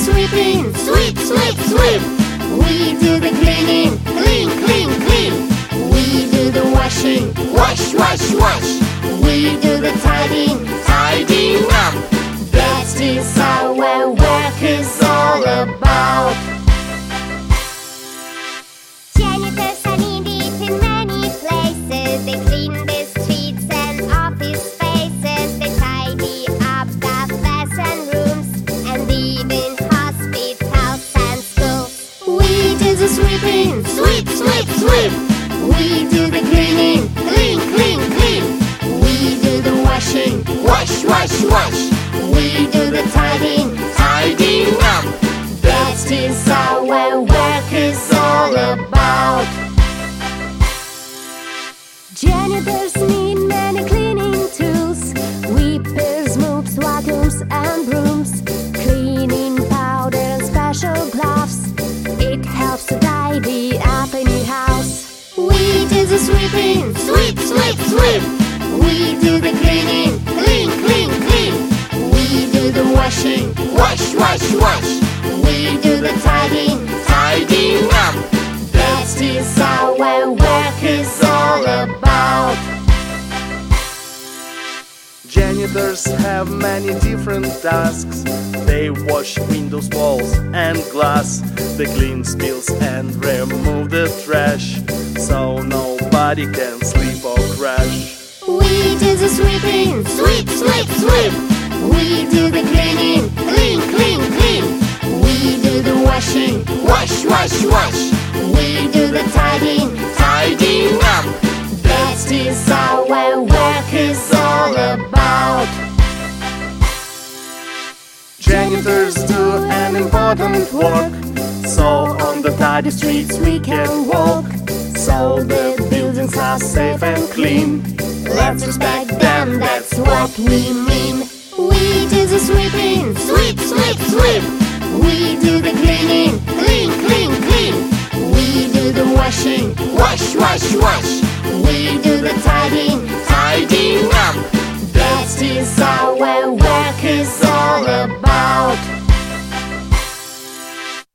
sweeping, sweep, sweep, sweep. We do the cleaning, clean, clean, clean. We do the washing, wash, wash, wash. Sweep, sweep, sweep. We do the cleaning, clean, clean, clean. We do the washing, wash, wash, wash. We do the tidying, tidying up. That is our work is all about. Janitors need many cleaning tools Weepers, mops, vacuums and brooms sweeping, sweep, sweep, sweep. We do the cleaning, clean, clean, clean. We do the washing, wash, wash, wash. We do the tidying, tidying up. That is our work is all about. Janitors have many different tasks. They wash windows, walls, and glass. They clean spills and remove the trash. So nobody can sleep or crash. We do the sweeping, sweep, sweep, sweep. We do the cleaning, clean, clean, clean. We do the washing, wash, wash, wash. We do the tidying, tidying up. That is our work is all about. Janitors do an important work. So on the tidy streets we can walk. So the buildings are safe and clean. Let's respect them, that's what we mean. We do the sweeping, sweep, sweep, sweep. We do the cleaning, clean, clean, clean. We do the washing, wash, wash, wash. We do the tidying, tidying up. That is our work